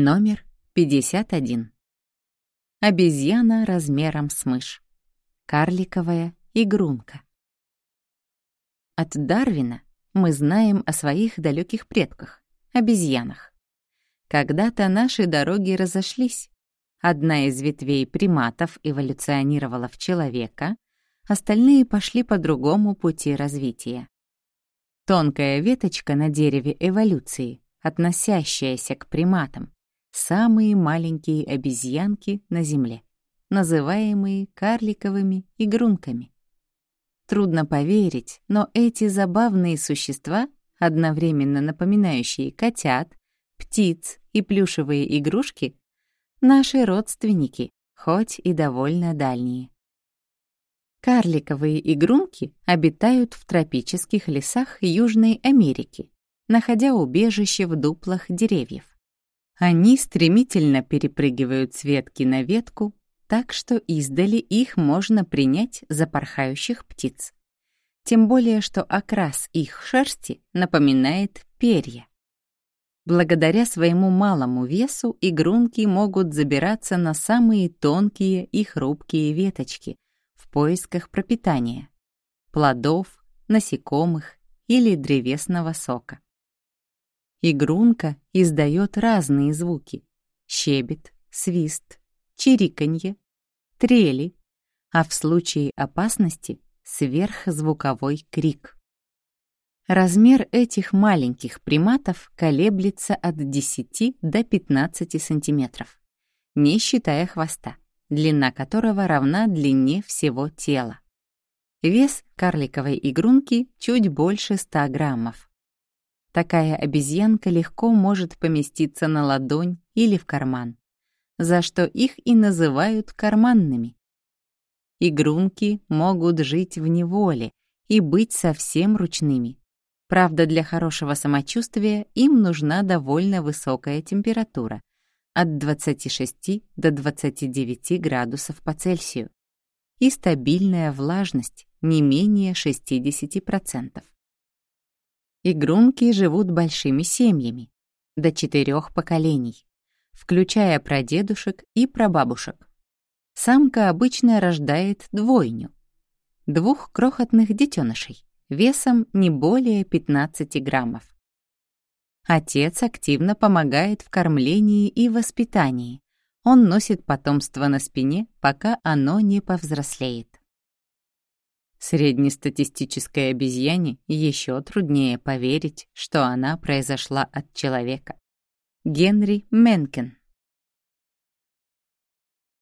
Номер 51. Обезьяна размером с мышь. Карликовая игрунка. От Дарвина мы знаем о своих далеких предках — обезьянах. Когда-то наши дороги разошлись. Одна из ветвей приматов эволюционировала в человека, остальные пошли по другому пути развития. Тонкая веточка на дереве эволюции, относящаяся к приматам, самые маленькие обезьянки на Земле, называемые карликовыми игрунками. Трудно поверить, но эти забавные существа, одновременно напоминающие котят, птиц и плюшевые игрушки, наши родственники, хоть и довольно дальние. Карликовые игрунки обитают в тропических лесах Южной Америки, находя убежище в дуплах деревьев. Они стремительно перепрыгивают с ветки на ветку, так что издали их можно принять за порхающих птиц. Тем более, что окрас их шерсти напоминает перья. Благодаря своему малому весу игрунки могут забираться на самые тонкие и хрупкие веточки в поисках пропитания, плодов, насекомых или древесного сока. Игрунка издает разные звуки — щебет, свист, чириканье, трели, а в случае опасности — сверхзвуковой крик. Размер этих маленьких приматов колеблется от 10 до 15 сантиметров, не считая хвоста, длина которого равна длине всего тела. Вес карликовой игрунки чуть больше 100 граммов. Такая обезьянка легко может поместиться на ладонь или в карман, за что их и называют карманными. Игрунки могут жить в неволе и быть совсем ручными. Правда, для хорошего самочувствия им нужна довольно высокая температура от 26 до 29 градусов по Цельсию и стабильная влажность не менее 60%. Игрунки живут большими семьями, до четырех поколений, включая прадедушек и прабабушек. Самка обычно рождает двойню, двух крохотных детенышей, весом не более 15 граммов. Отец активно помогает в кормлении и воспитании. Он носит потомство на спине, пока оно не повзрослеет. Среднестатистической обезьяне еще труднее поверить, что она произошла от человека. Генри Менкен